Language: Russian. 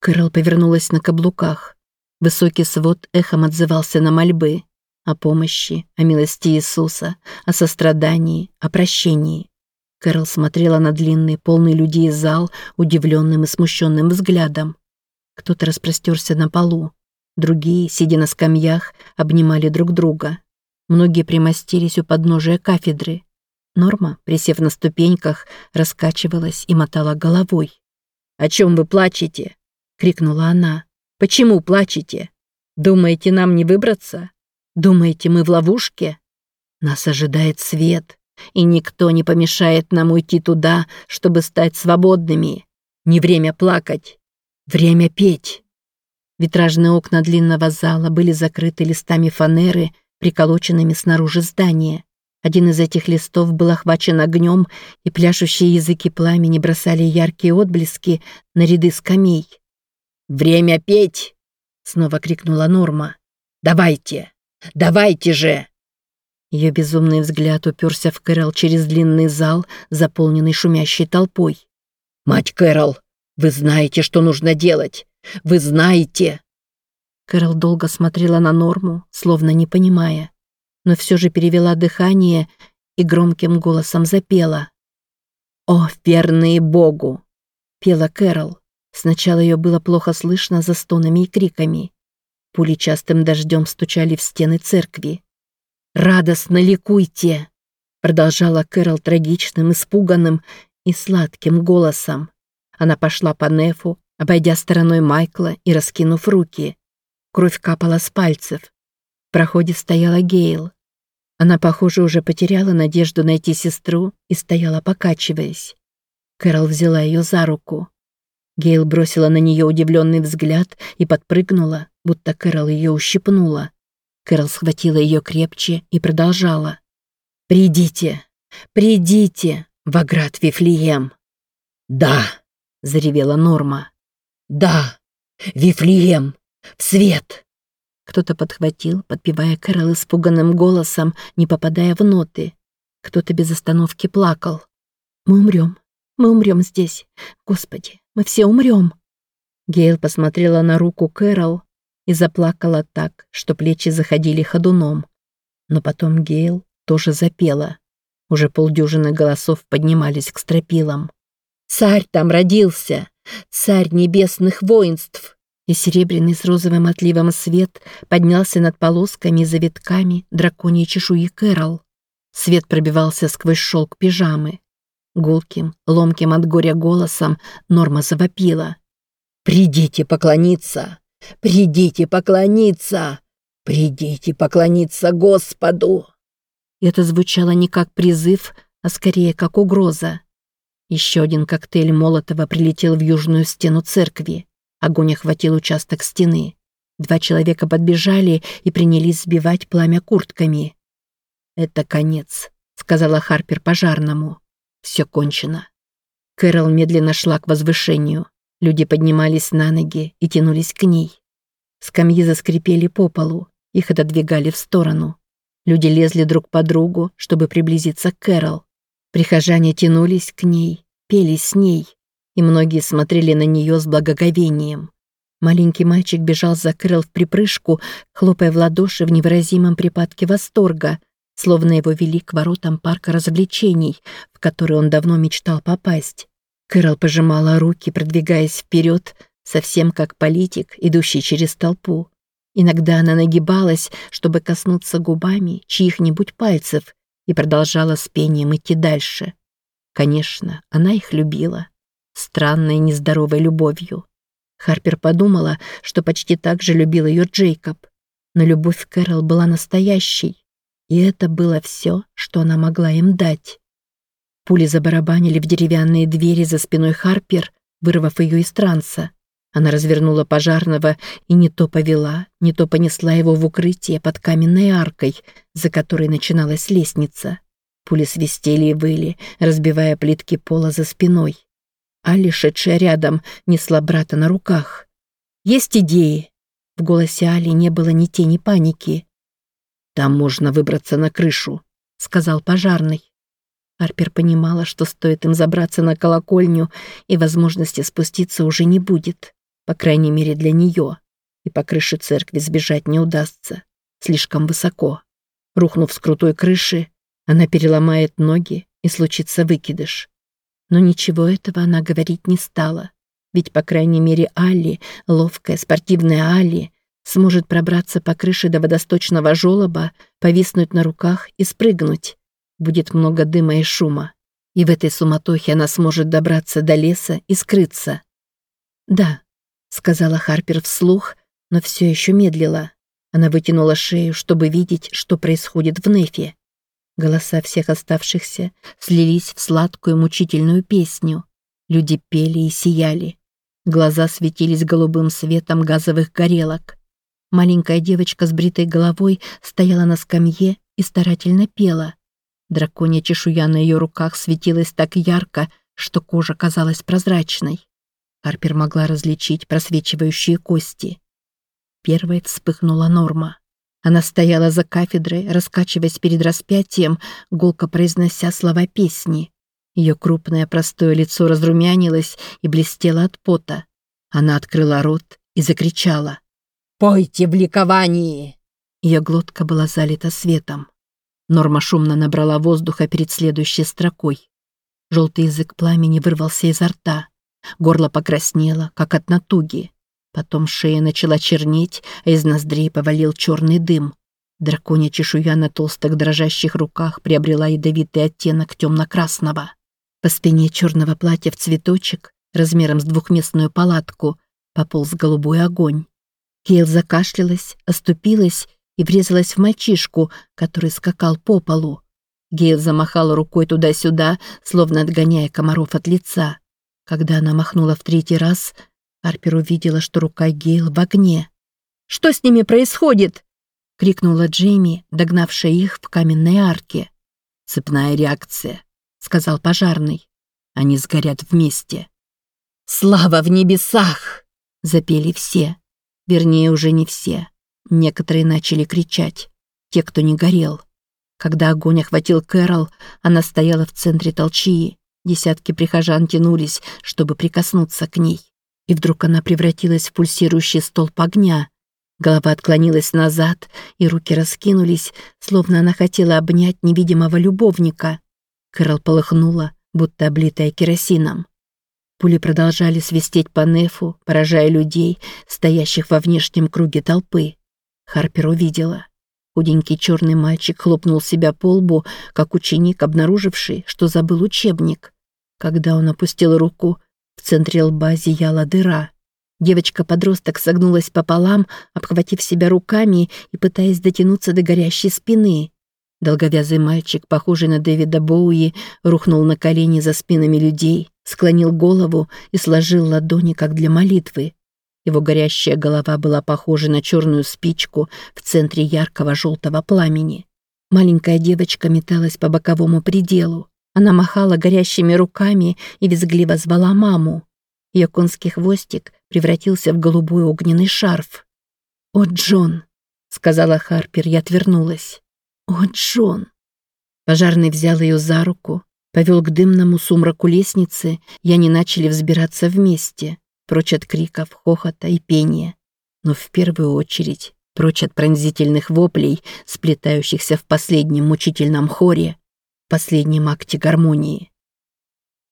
Кэрол повернулась на каблуках. Высокий свод эхом отзывался на мольбы. О помощи, о милости Иисуса, о сострадании, о прощении. Кэрол смотрела на длинный, полный людей зал удивленным и смущенным взглядом. Кто-то распростерся на полу. Другие, сидя на скамьях, обнимали друг друга. Многие примостились у подножия кафедры. Норма, присев на ступеньках, раскачивалась и мотала головой. «О чем вы плачете?» — крикнула она. «Почему плачете? Думаете, нам не выбраться? Думаете, мы в ловушке? Нас ожидает свет, и никто не помешает нам уйти туда, чтобы стать свободными. Не время плакать, время петь». Витражные окна длинного зала были закрыты листами фанеры, приколоченными снаружи здания. Один из этих листов был охвачен огнем, и пляшущие языки пламени бросали яркие отблески на ряды скамей. «Время петь!» — снова крикнула Норма. «Давайте! Давайте же!» Ее безумный взгляд уперся в Кэрол через длинный зал, заполненный шумящей толпой. «Мать Кэрол, вы знаете, что нужно делать! Вы знаете!» Кэрол долго смотрела на Норму, словно не понимая, но все же перевела дыхание и громким голосом запела. «О, верные Богу!» — пела Кэрол. Сначала ее было плохо слышно за стонами и криками. Пули частым дождем стучали в стены церкви. «Радостно ликуйте!» — продолжала Кэрол трагичным, испуганным и сладким голосом. Она пошла по нефу, обойдя стороной Майкла и раскинув руки. Кровь капала с пальцев. В проходе стояла Гейл. Она, похоже, уже потеряла надежду найти сестру и стояла, покачиваясь. Кэрол взяла ее за руку. Гейл бросила на нее удивленный взгляд и подпрыгнула, будто Кэрол ее ущипнула. Кэрол схватила ее крепче и продолжала. «Придите, придите, в оград Вифлеем!» «Да!» — заревела Норма. «Да, Вифлеем!» В свет!» Кто-то подхватил, подпевая Кэрол испуганным голосом, не попадая в ноты. Кто-то без остановки плакал. «Мы умрем. Мы умрем здесь. Господи, мы все умрем!» Гейл посмотрела на руку Кэрол и заплакала так, что плечи заходили ходуном. Но потом Гейл тоже запела. Уже полдюжины голосов поднимались к стропилам. «Царь там родился! Царь небесных воинств!» и серебряный с розовым отливом свет поднялся над полосками и завитками драконьей чешуи Кэрол. Свет пробивался сквозь шелк пижамы. Гулким, ломким от горя голосом Норма завопила. «Придите поклониться! Придите поклониться! Придите поклониться Господу!» Это звучало не как призыв, а скорее как угроза. Еще один коктейль Молотова прилетел в южную стену церкви. Огонь охватил участок стены. Два человека подбежали и принялись сбивать пламя куртками. «Это конец», — сказала Харпер пожарному. «Все кончено». Кэрол медленно шла к возвышению. Люди поднимались на ноги и тянулись к ней. Скамьи заскрипели по полу, их отодвигали в сторону. Люди лезли друг по другу, чтобы приблизиться к Кэрол. Прихожане тянулись к ней, пели с ней и многие смотрели на нее с благоговением. Маленький мальчик бежал за Кэрол в припрыжку, хлопая в ладоши в невыразимом припадке восторга, словно его вели к воротам парка развлечений, в который он давно мечтал попасть. Кэрол пожимала руки, продвигаясь вперед, совсем как политик, идущий через толпу. Иногда она нагибалась, чтобы коснуться губами чьих-нибудь пальцев, и продолжала с пением идти дальше. Конечно, она их любила странной нездоровой любовью. Харпер подумала, что почти так же любил ее Джейкоб. Но любовь Кэрол была настоящей, и это было все, что она могла им дать. Пули забарабанили в деревянные двери за спиной Харпер, вырвав ее из транса. Она развернула пожарного и не то повела, не то понесла его в укрытие под каменной аркой, за которой начиналась лестница. Пули свистели и выли, разбивая плитки пола за спиной. Али, шедшая рядом, несла брата на руках. «Есть идеи?» В голосе Али не было ни тени паники. «Там можно выбраться на крышу», — сказал пожарный. Арпер понимала, что стоит им забраться на колокольню, и возможности спуститься уже не будет. по крайней мере для нее. И по крыше церкви сбежать не удастся. Слишком высоко. Рухнув с крутой крыши, она переломает ноги и случится выкидыш. Но ничего этого она говорить не стала. Ведь, по крайней мере, Алли, ловкая спортивная Алли, сможет пробраться по крыше до водосточного желоба, повиснуть на руках и спрыгнуть. Будет много дыма и шума. И в этой суматохе она сможет добраться до леса и скрыться. «Да», — сказала Харпер вслух, но все еще медлила. Она вытянула шею, чтобы видеть, что происходит в Нефе. Голоса всех оставшихся слились в сладкую мучительную песню. Люди пели и сияли. Глаза светились голубым светом газовых горелок. Маленькая девочка с бритой головой стояла на скамье и старательно пела. Драконья чешуя на ее руках светилась так ярко, что кожа казалась прозрачной. Харпер могла различить просвечивающие кости. Первой вспыхнула Норма. Она стояла за кафедрой, раскачиваясь перед распятием, гулко произнося слова песни. Ее крупное простое лицо разрумянилось и блестело от пота. Она открыла рот и закричала. «Пойте в ликовании!» Ее глотка была залита светом. Норма шумно набрала воздуха перед следующей строкой. Желтый язык пламени вырвался изо рта. Горло покраснело, как от натуги. Потом шея начала чернеть, а из ноздрей повалил черный дым. Драконья чешуя на толстых дрожащих руках приобрела ядовитый оттенок темно-красного. По спине черного платья в цветочек, размером с двухместную палатку, пополз голубой огонь. Кейл закашлялась, оступилась и врезалась в мальчишку, который скакал по полу. Гейл замахала рукой туда-сюда, словно отгоняя комаров от лица. Когда она махнула в третий раз, Арпер увидела, что рука Гейл в огне. «Что с ними происходит?» — крикнула Джейми, догнавшая их в каменной арке. «Цепная реакция», — сказал пожарный. «Они сгорят вместе». «Слава в небесах!» — запели все. Вернее, уже не все. Некоторые начали кричать. Те, кто не горел. Когда огонь охватил Кэрол, она стояла в центре толчии. Десятки прихожан тянулись, чтобы прикоснуться к ней. И вдруг она превратилась в пульсирующий столб огня. Голова отклонилась назад, и руки раскинулись, словно она хотела обнять невидимого любовника. Кэрол полыхнула, будто облитая керосином. Пули продолжали свистеть по нефу, поражая людей, стоящих во внешнем круге толпы. Харпер увидела. Худенький черный мальчик хлопнул себя по лбу, как ученик, обнаруживший, что забыл учебник. Когда он опустил руку, в центре лба зияла дыра. Девочка-подросток согнулась пополам, обхватив себя руками и пытаясь дотянуться до горящей спины. Долговязый мальчик, похожий на Дэвида Боуи, рухнул на колени за спинами людей, склонил голову и сложил ладони, как для молитвы. Его горящая голова была похожа на черную спичку в центре яркого желтого пламени. Маленькая девочка металась по боковому пределу. Она махала горящими руками и визгливо звала маму. Ее конский хвостик превратился в голубой огненный шарф. «О, Джон!» — сказала Харпер и отвернулась. «О, Джон!» Пожарный взял ее за руку, повел к дымному сумраку лестницы, и они начали взбираться вместе, прочь от криков, хохота и пения. Но в первую очередь прочь от пронзительных воплей, сплетающихся в последнем мучительном хоре, последнем акте гармонии.